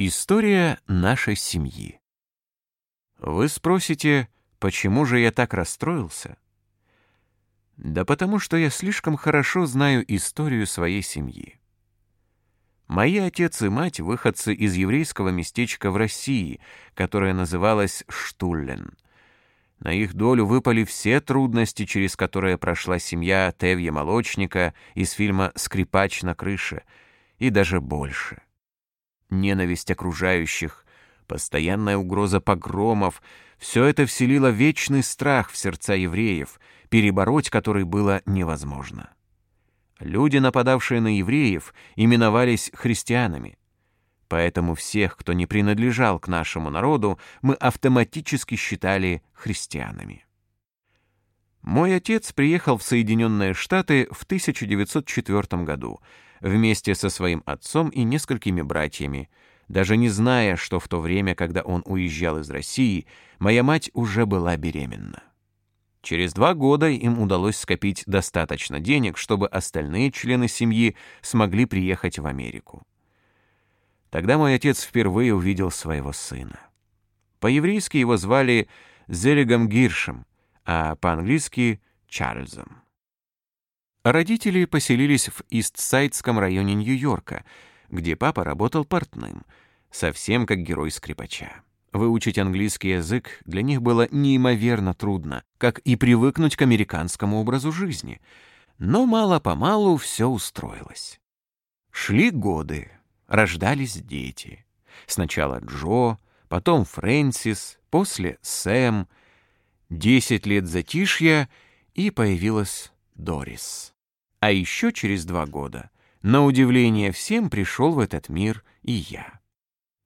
История нашей семьи. Вы спросите, почему же я так расстроился? Да потому что я слишком хорошо знаю историю своей семьи. Мои отец и мать — выходцы из еврейского местечка в России, которое называлось Штуллен. На их долю выпали все трудности, через которые прошла семья Тевья Молочника из фильма «Скрипач на крыше», и даже больше ненависть окружающих, постоянная угроза погромов — все это вселило вечный страх в сердца евреев, перебороть который было невозможно. Люди, нападавшие на евреев, именовались христианами. Поэтому всех, кто не принадлежал к нашему народу, мы автоматически считали христианами. Мой отец приехал в Соединенные Штаты в 1904 году — вместе со своим отцом и несколькими братьями, даже не зная, что в то время, когда он уезжал из России, моя мать уже была беременна. Через два года им удалось скопить достаточно денег, чтобы остальные члены семьи смогли приехать в Америку. Тогда мой отец впервые увидел своего сына. По-еврейски его звали Зелигом Гиршем, а по-английски — Чарльзом. Родители поселились в Истсайдском районе Нью-Йорка, где папа работал портным, совсем как герой скрипача. Выучить английский язык для них было неимоверно трудно, как и привыкнуть к американскому образу жизни. Но мало-помалу все устроилось. Шли годы, рождались дети. Сначала Джо, потом Фрэнсис, после Сэм. Десять лет затишья, и появилась Дорис. А еще через два года, на удивление всем, пришел в этот мир и я.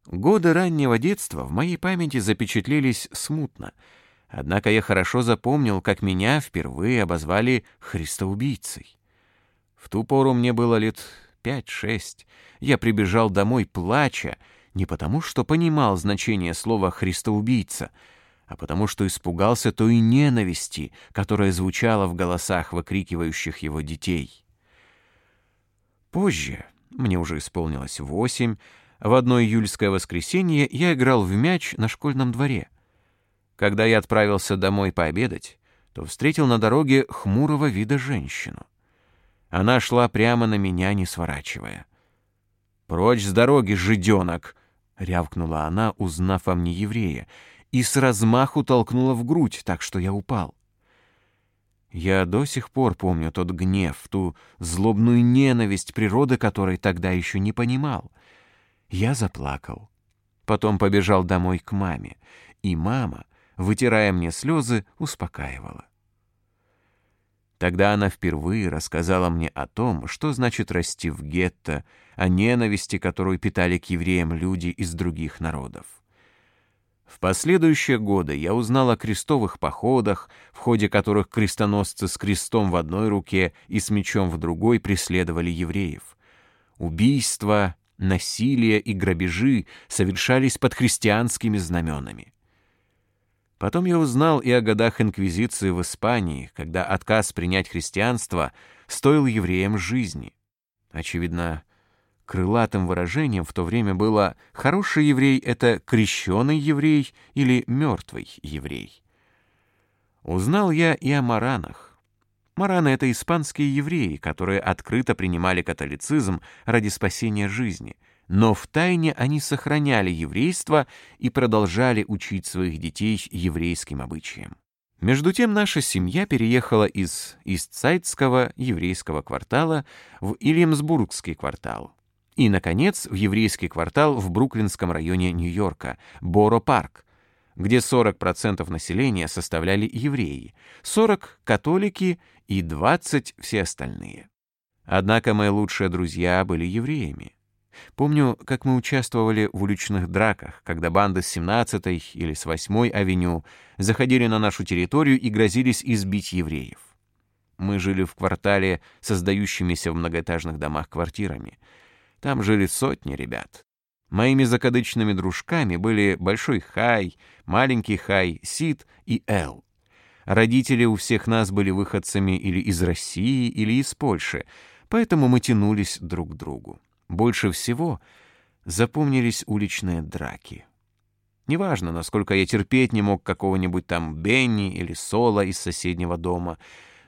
Годы раннего детства в моей памяти запечатлелись смутно, однако я хорошо запомнил, как меня впервые обозвали христоубийцей. В ту пору мне было лет пять-шесть. Я прибежал домой, плача, не потому что понимал значение слова «христоубийца», а потому что испугался той ненависти, которая звучала в голосах выкрикивающих его детей. Позже, мне уже исполнилось восемь, в одно июльское воскресенье я играл в мяч на школьном дворе. Когда я отправился домой пообедать, то встретил на дороге хмурого вида женщину. Она шла прямо на меня, не сворачивая. «Прочь с дороги, жиденок!» — рявкнула она, узнав о мне еврея, и с размаху толкнула в грудь, так что я упал. Я до сих пор помню тот гнев, ту злобную ненависть природы, которой тогда еще не понимал. Я заплакал. Потом побежал домой к маме, и мама, вытирая мне слезы, успокаивала. Тогда она впервые рассказала мне о том, что значит расти в гетто, о ненависти, которую питали к евреям люди из других народов. В последующие годы я узнал о крестовых походах, в ходе которых крестоносцы с крестом в одной руке и с мечом в другой преследовали евреев. Убийства, насилие и грабежи совершались под христианскими знаменами. Потом я узнал и о годах инквизиции в Испании, когда отказ принять христианство стоил евреям жизни. Очевидно, Крылатым выражением в то время было «хороший еврей — это крещеный еврей или мертвый еврей». Узнал я и о маранах. Мараны — это испанские евреи, которые открыто принимали католицизм ради спасения жизни, но в тайне они сохраняли еврейство и продолжали учить своих детей еврейским обычаям. Между тем наша семья переехала из Истсайдского еврейского квартала в Ильямсбургский квартал, и, наконец, в еврейский квартал в Бруклинском районе Нью-Йорка, Боро-парк, где 40% населения составляли евреи, 40 — католики и 20 — все остальные. Однако мои лучшие друзья были евреями. Помню, как мы участвовали в уличных драках, когда банды с 17-й или с 8-й авеню заходили на нашу территорию и грозились избить евреев. Мы жили в квартале, создающимися в многоэтажных домах квартирами — там жили сотни ребят. Моими закадычными дружками были Большой Хай, Маленький Хай, Сид и Эл. Родители у всех нас были выходцами или из России, или из Польши, поэтому мы тянулись друг к другу. Больше всего запомнились уличные драки. Неважно, насколько я терпеть не мог какого-нибудь там Бенни или Соло из соседнего дома,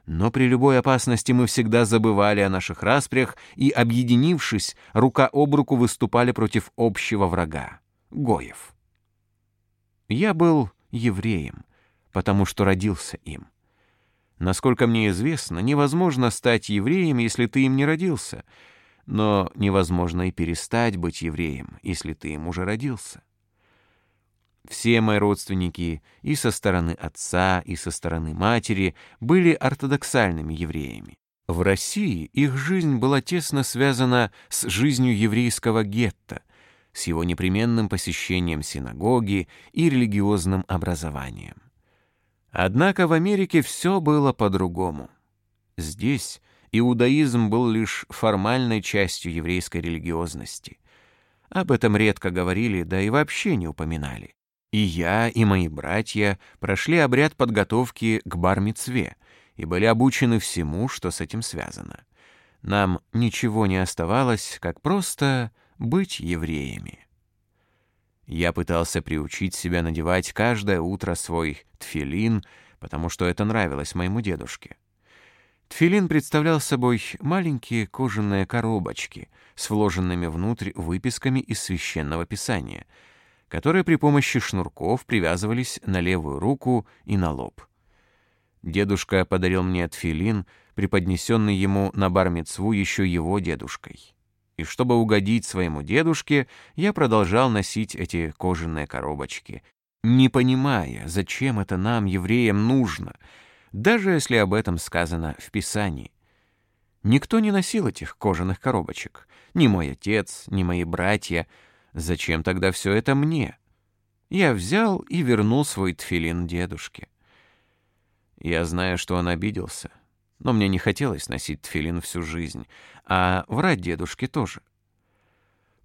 но при любой опасности мы всегда забывали о наших распрях и, объединившись, рука об руку выступали против общего врага — Гоев. Я был евреем, потому что родился им. Насколько мне известно, невозможно стать евреем, если ты им не родился, но невозможно и перестать быть евреем, если ты им уже родился. Все мои родственники и со стороны отца, и со стороны матери были ортодоксальными евреями. В России их жизнь была тесно связана с жизнью еврейского гетто, с его непременным посещением синагоги и религиозным образованием. Однако в Америке все было по-другому. Здесь иудаизм был лишь формальной частью еврейской религиозности. Об этом редко говорили, да и вообще не упоминали. И я, и мои братья прошли обряд подготовки к бар-мицве и были обучены всему, что с этим связано. Нам ничего не оставалось, как просто быть евреями. Я пытался приучить себя надевать каждое утро свой тфилин, потому что это нравилось моему дедушке. Тфилин представлял собой маленькие кожаные коробочки с вложенными внутрь выписками из священного писания — которые при помощи шнурков привязывались на левую руку и на лоб. Дедушка подарил мне тфилин, преподнесенный ему на бармицву еще его дедушкой. И чтобы угодить своему дедушке, я продолжал носить эти кожаные коробочки, не понимая, зачем это нам, евреям, нужно, даже если об этом сказано в Писании. Никто не носил этих кожаных коробочек, ни мой отец, ни мои братья — Зачем тогда все это мне? Я взял и вернул свой тфилин дедушке. Я знаю, что он обиделся, но мне не хотелось носить тфилин всю жизнь, а врать дедушке тоже.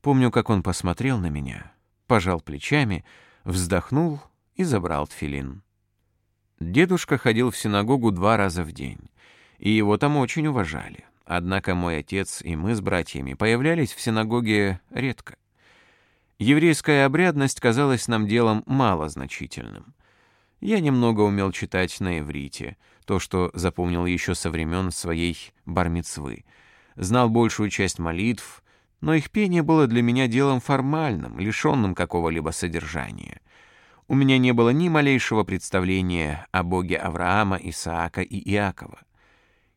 Помню, как он посмотрел на меня, пожал плечами, вздохнул и забрал тфилин. Дедушка ходил в синагогу два раза в день, и его там очень уважали. Однако мой отец и мы с братьями появлялись в синагоге редко. Еврейская обрядность казалась нам делом малозначительным. Я немного умел читать на иврите, то, что запомнил еще со времен своей бармицвы. Знал большую часть молитв, но их пение было для меня делом формальным, лишенным какого-либо содержания. У меня не было ни малейшего представления о Боге Авраама, Исаака и Иакова.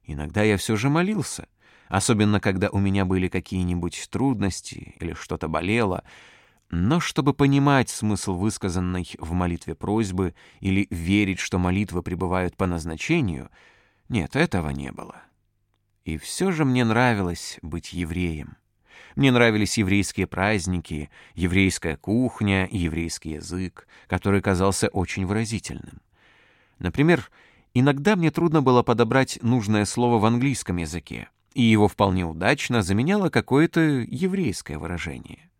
Иногда я все же молился, особенно когда у меня были какие-нибудь трудности или что-то болело — но чтобы понимать смысл высказанной в молитве просьбы или верить, что молитвы пребывают по назначению, нет, этого не было. И все же мне нравилось быть евреем. Мне нравились еврейские праздники, еврейская кухня и еврейский язык, который казался очень выразительным. Например, иногда мне трудно было подобрать нужное слово в английском языке, и его вполне удачно заменяло какое-то еврейское выражение.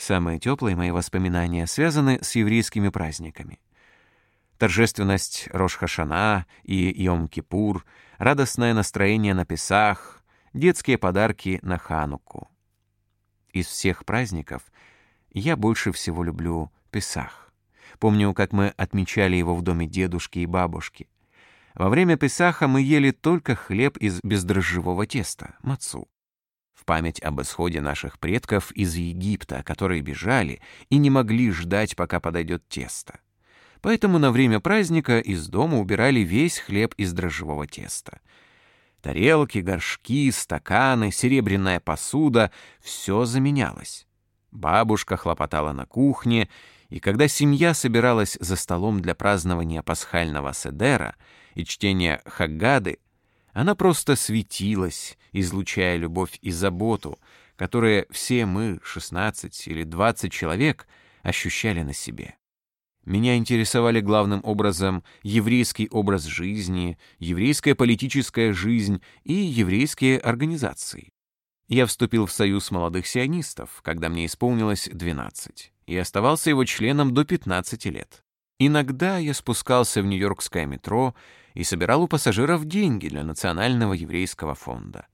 Самые теплые мои воспоминания связаны с еврейскими праздниками. Торжественность Рош-Хашана и Йом-Кипур, радостное настроение на Песах, детские подарки на Хануку. Из всех праздников я больше всего люблю Песах. Помню, как мы отмечали его в доме дедушки и бабушки. Во время Песаха мы ели только хлеб из бездрожжевого теста, мацу память об исходе наших предков из Египта, которые бежали и не могли ждать, пока подойдет тесто. Поэтому на время праздника из дома убирали весь хлеб из дрожжевого теста. Тарелки, горшки, стаканы, серебряная посуда — все заменялось. Бабушка хлопотала на кухне, и когда семья собиралась за столом для празднования пасхального седера и чтения Хаггады, она просто светилась, излучая любовь и заботу, которые все мы, 16 или 20 человек, ощущали на себе. Меня интересовали главным образом еврейский образ жизни, еврейская политическая жизнь и еврейские организации. Я вступил в союз молодых сионистов, когда мне исполнилось 12, и оставался его членом до 15 лет. Иногда я спускался в Нью-Йоркское метро и собирал у пассажиров деньги для Национального еврейского фонда.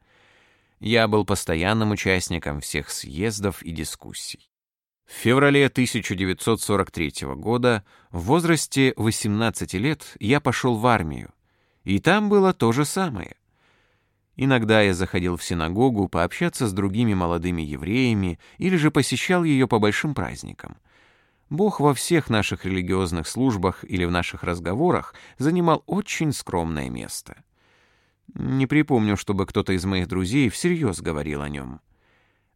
Я был постоянным участником всех съездов и дискуссий. В феврале 1943 года, в возрасте 18 лет, я пошел в армию, и там было то же самое. Иногда я заходил в синагогу пообщаться с другими молодыми евреями или же посещал ее по большим праздникам. Бог во всех наших религиозных службах или в наших разговорах занимал очень скромное место. Не припомню, чтобы кто-то из моих друзей всерьез говорил о нем.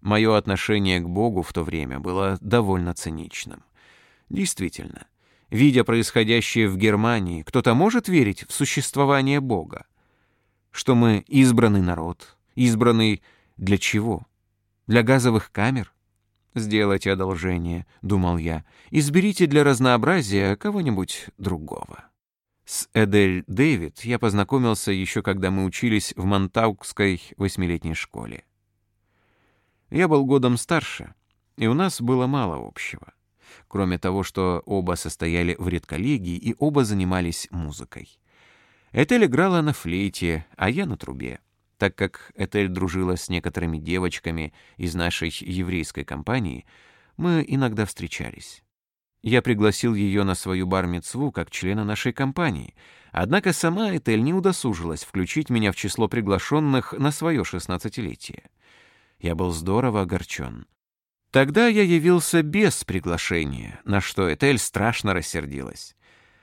Мое отношение к Богу в то время было довольно циничным. Действительно, видя происходящее в Германии, кто-то может верить в существование Бога? Что мы избранный народ, избранный для чего? Для газовых камер? Сделайте одолжение, думал я, изберите для разнообразия кого-нибудь другого. С Эдель Дэвид я познакомился еще когда мы учились в Монтаукской восьмилетней школе. Я был годом старше, и у нас было мало общего. Кроме того, что оба состояли в редколлегии и оба занимались музыкой. Этель играла на флейте, а я на трубе. Так как Этель дружила с некоторыми девочками из нашей еврейской компании, мы иногда встречались. Я пригласил ее на свою бар-мицву как члена нашей компании, однако сама Этель не удосужилась включить меня в число приглашенных на свое шестнадцатилетие. Я был здорово огорчен. Тогда я явился без приглашения, на что Этель страшно рассердилась.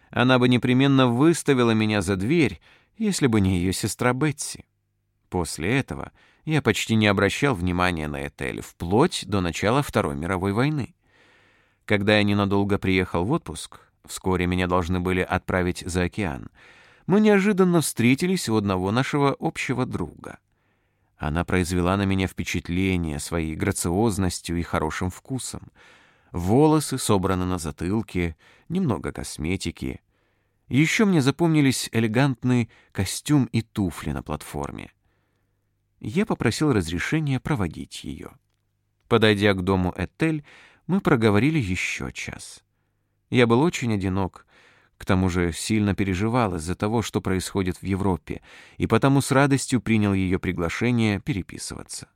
Она бы непременно выставила меня за дверь, если бы не ее сестра Бетси. После этого я почти не обращал внимания на Этель, вплоть до начала Второй мировой войны. Когда я ненадолго приехал в отпуск, вскоре меня должны были отправить за океан, мы неожиданно встретились у одного нашего общего друга. Она произвела на меня впечатление своей грациозностью и хорошим вкусом. Волосы собраны на затылке, немного косметики. Еще мне запомнились элегантный костюм и туфли на платформе. Я попросил разрешения проводить ее. Подойдя к дому Этель, мы проговорили еще час. Я был очень одинок, к тому же сильно переживал из-за того, что происходит в Европе, и потому с радостью принял ее приглашение переписываться.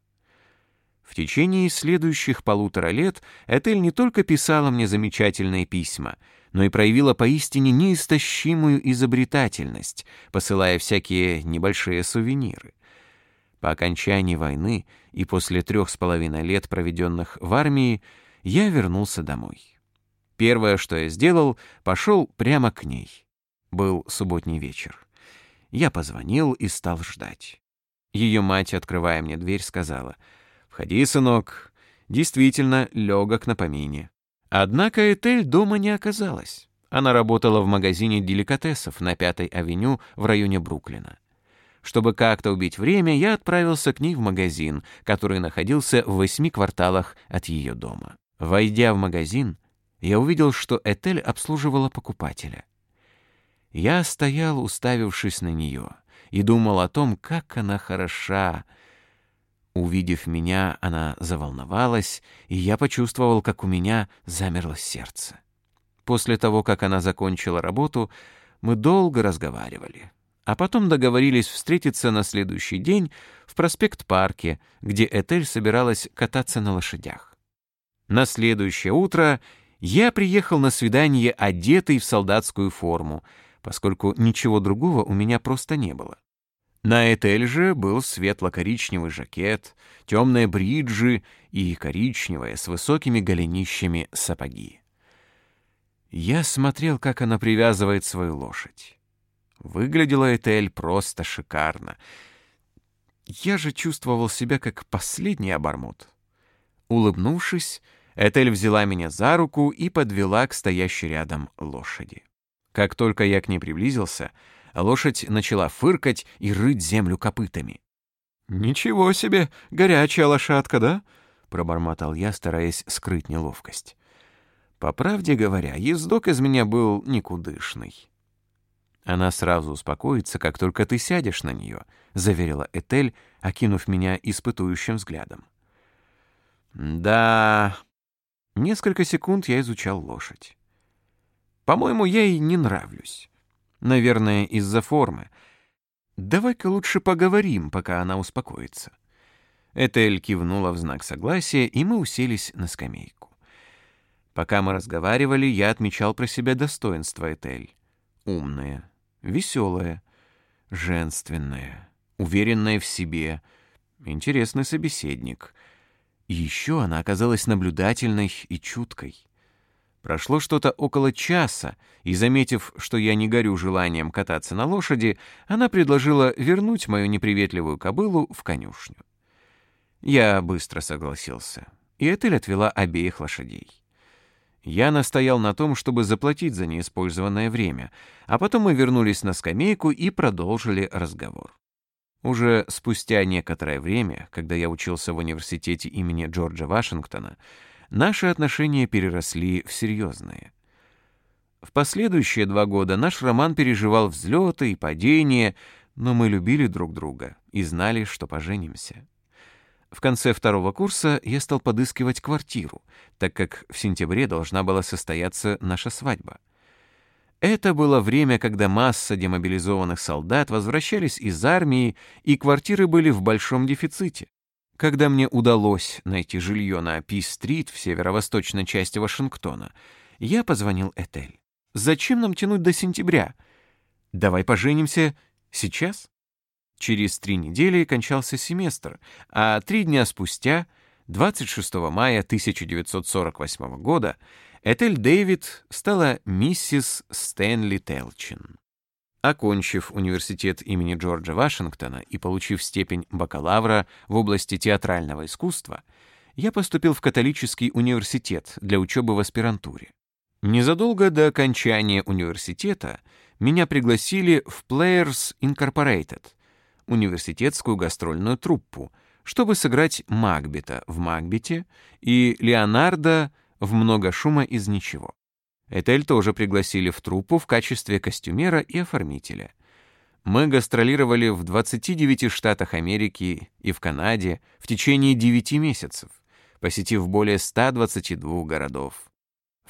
В течение следующих полутора лет Этель не только писала мне замечательные письма, но и проявила поистине неистощимую изобретательность, посылая всякие небольшие сувениры. По окончании войны и после трех с половиной лет, проведенных в армии, я вернулся домой. Первое, что я сделал, пошел прямо к ней. Был субботний вечер. Я позвонил и стал ждать. Ее мать, открывая мне дверь, сказала, «Входи, сынок». Действительно, легок на помине. Однако Этель дома не оказалась. Она работала в магазине деликатесов на Пятой авеню в районе Бруклина. Чтобы как-то убить время, я отправился к ней в магазин, который находился в восьми кварталах от ее дома. Войдя в магазин, я увидел, что Этель обслуживала покупателя. Я стоял, уставившись на нее, и думал о том, как она хороша. Увидев меня, она заволновалась, и я почувствовал, как у меня замерло сердце. После того, как она закончила работу, мы долго разговаривали, а потом договорились встретиться на следующий день в проспект-парке, где Этель собиралась кататься на лошадях. На следующее утро я приехал на свидание одетый в солдатскую форму, поскольку ничего другого у меня просто не было. На Этель же был светло-коричневый жакет, темные бриджи и коричневые с высокими голенищами сапоги. Я смотрел, как она привязывает свою лошадь. Выглядела Этель просто шикарно. Я же чувствовал себя как последний обормот. Улыбнувшись, Этель взяла меня за руку и подвела к стоящей рядом лошади. Как только я к ней приблизился, лошадь начала фыркать и рыть землю копытами. «Ничего себе, горячая лошадка, да?» — пробормотал я, стараясь скрыть неловкость. По правде говоря, ездок из меня был никудышный. «Она сразу успокоится, как только ты сядешь на нее», — заверила Этель, окинув меня испытующим взглядом. «Да...» Несколько секунд я изучал лошадь. По-моему, я ей не нравлюсь. Наверное, из-за формы. Давай-ка лучше поговорим, пока она успокоится. Этель кивнула в знак согласия, и мы уселись на скамейку. Пока мы разговаривали, я отмечал про себя достоинство Этель. Умная, веселая, женственная, уверенная в себе, интересный собеседник. Еще она оказалась наблюдательной и чуткой. Прошло что-то около часа, и, заметив, что я не горю желанием кататься на лошади, она предложила вернуть мою неприветливую кобылу в конюшню. Я быстро согласился, и Этель отвела обеих лошадей. Я настоял на том, чтобы заплатить за неиспользованное время, а потом мы вернулись на скамейку и продолжили разговор. Уже спустя некоторое время, когда я учился в университете имени Джорджа Вашингтона, наши отношения переросли в серьезные. В последующие два года наш роман переживал взлеты и падения, но мы любили друг друга и знали, что поженимся. В конце второго курса я стал подыскивать квартиру, так как в сентябре должна была состояться наша свадьба. Это было время, когда масса демобилизованных солдат возвращались из армии, и квартиры были в большом дефиците. Когда мне удалось найти жилье на Пи-стрит в северо-восточной части Вашингтона, я позвонил Этель. «Зачем нам тянуть до сентября? Давай поженимся сейчас?» Через три недели кончался семестр, а три дня спустя, 26 мая 1948 года, Этель Дэвид стала миссис Стэнли Телчин. Окончив университет имени Джорджа Вашингтона и получив степень бакалавра в области театрального искусства, я поступил в католический университет для учебы в аспирантуре. Незадолго до окончания университета меня пригласили в Players Incorporated — университетскую гастрольную труппу, чтобы сыграть Макбета в Макбете и Леонардо в «Много шума из ничего». Этель тоже пригласили в труппу в качестве костюмера и оформителя. Мы гастролировали в 29 штатах Америки и в Канаде в течение 9 месяцев, посетив более 122 городов.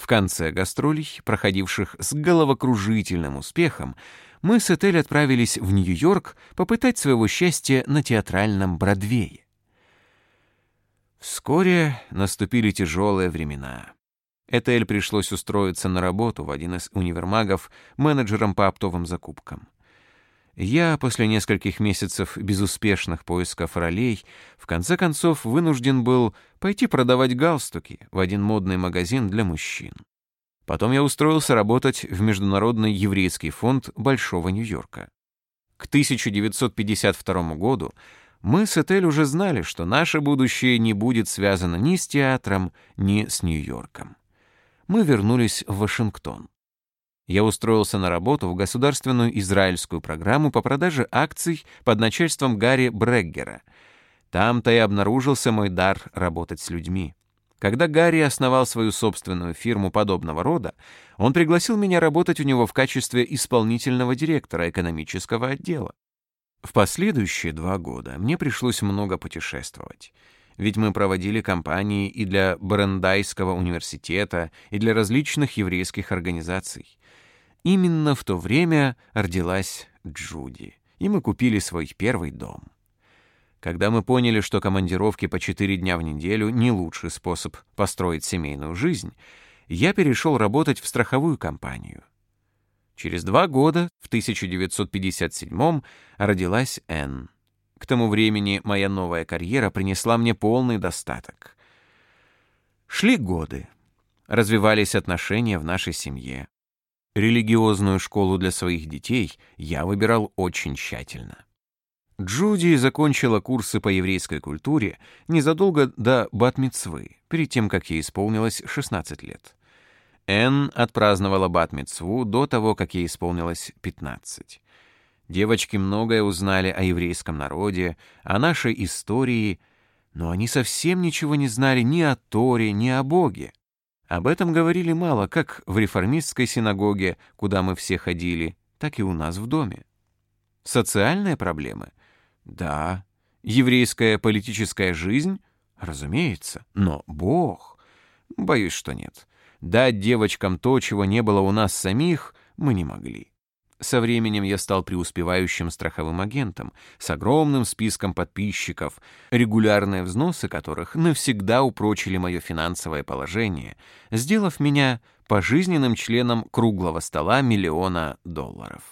В конце гастролей, проходивших с головокружительным успехом, мы с Этель отправились в Нью-Йорк попытать своего счастья на театральном Бродвее. Вскоре наступили тяжелые времена. Этель пришлось устроиться на работу в один из универмагов менеджером по оптовым закупкам. Я, после нескольких месяцев безуспешных поисков ролей, в конце концов вынужден был пойти продавать галстуки в один модный магазин для мужчин. Потом я устроился работать в Международный еврейский фонд Большого Нью-Йорка. К 1952 году мы с Этель уже знали, что наше будущее не будет связано ни с театром, ни с Нью-Йорком. Мы вернулись в Вашингтон. Я устроился на работу в государственную израильскую программу по продаже акций под начальством Гарри Бреггера. Там-то и обнаружился мой дар работать с людьми. Когда Гарри основал свою собственную фирму подобного рода, он пригласил меня работать у него в качестве исполнительного директора экономического отдела. В последующие два года мне пришлось много путешествовать. Ведь мы проводили кампании и для Брендайского университета, и для различных еврейских организаций. Именно в то время родилась Джуди, и мы купили свой первый дом. Когда мы поняли, что командировки по четыре дня в неделю не лучший способ построить семейную жизнь, я перешел работать в страховую компанию. Через два года, в 1957-м, родилась Энн. К тому времени моя новая карьера принесла мне полный достаток. Шли годы. Развивались отношения в нашей семье. Религиозную школу для своих детей я выбирал очень тщательно. Джуди закончила курсы по еврейской культуре незадолго до Батмицвы, перед тем, как ей исполнилось 16 лет. Энн отпраздновала Батмицву до того, как ей исполнилось 15. Девочки многое узнали о еврейском народе, о нашей истории, но они совсем ничего не знали ни о Торе, ни о Боге. Об этом говорили мало как в реформистской синагоге, куда мы все ходили, так и у нас в доме. Социальные проблемы — да, еврейская политическая жизнь, разумеется, но Бог, боюсь, что нет. Дать девочкам то, чего не было у нас самих, мы не могли. Со временем я стал преуспевающим страховым агентом с огромным списком подписчиков, регулярные взносы которых навсегда упрочили мое финансовое положение, сделав меня пожизненным членом круглого стола миллиона долларов.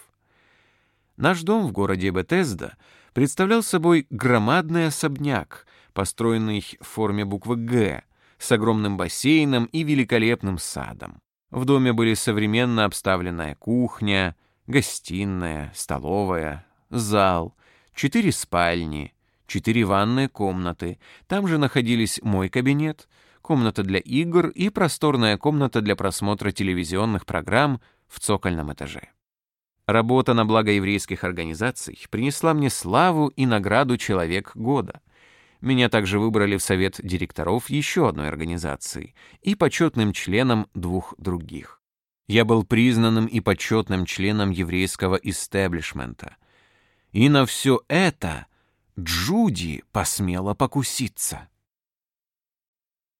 Наш дом в городе Бетезда представлял собой громадный особняк, построенный в форме буквы «Г», с огромным бассейном и великолепным садом. В доме были современно обставленная кухня, гостиная, столовая, зал, четыре спальни, четыре ванные комнаты. Там же находились мой кабинет, комната для игр и просторная комната для просмотра телевизионных программ в цокольном этаже. Работа на благо еврейских организаций принесла мне славу и награду «Человек года». Меня также выбрали в совет директоров еще одной организации и почетным членом двух других. Я был признанным и почетным членом еврейского истеблишмента. И на все это Джуди посмела покуситься.